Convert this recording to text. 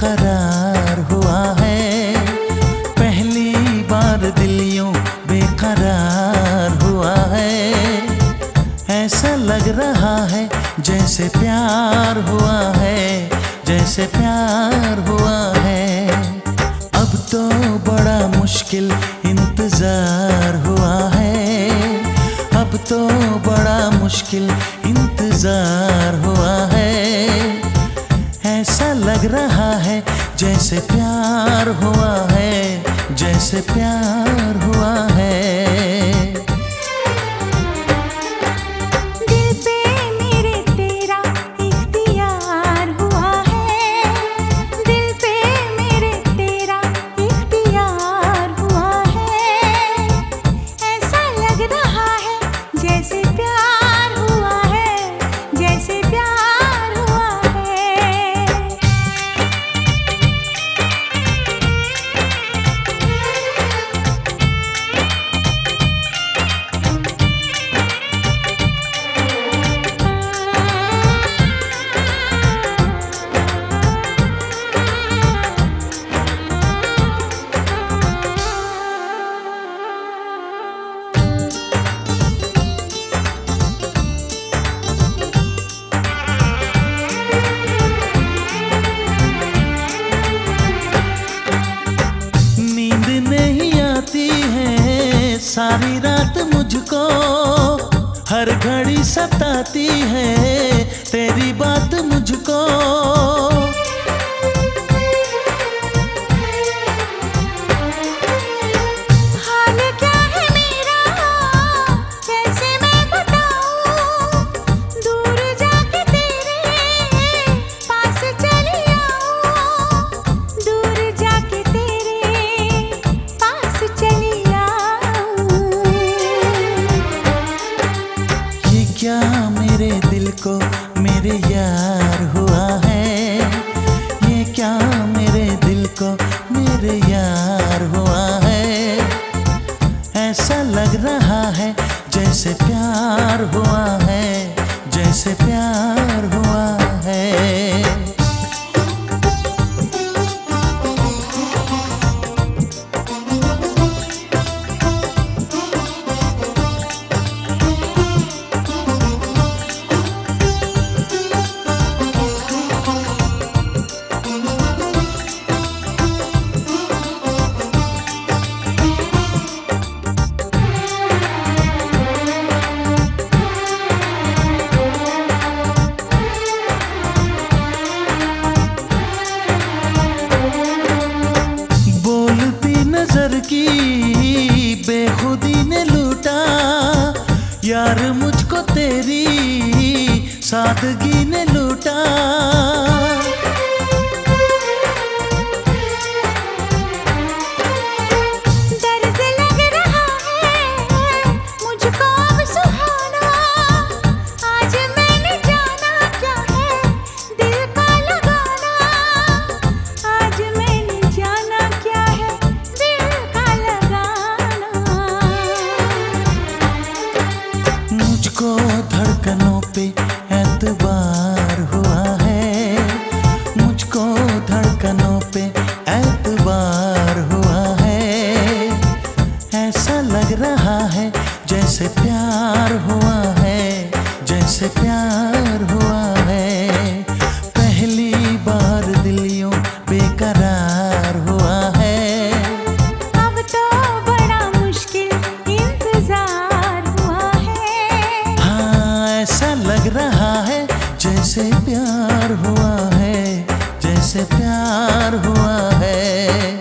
बेकरार हुआ है। पहली बार दिल बेकरार हुआ है। ऐसा लग रहा है जैसे प्यार हुआ है, जैसे प्यार हुआ है। अब तो बड़ा मुश्किल इंतज़ार हुआ है। अब तो बड़ा मुश्किल इंतज़ार हुआ जैसे प्यार हुआ है जैसे प्यार हुआ है। सारी रात मुझको हर घड़ी सताती है तेरी बात मुझको। यार की बेखुदी ने लूटा। यार मुझको तेरी सादगी ने लूटा। रहा है जैसे प्यार हुआ है जैसे प्यार हुआ है। पहली बार दिलियों बेकरार हुआ है। अब तो बड़ा मुश्किल इंतज़ार हुआ है। हाँ ऐसा लग रहा है जैसे प्यार हुआ है जैसे प्यार हुआ है।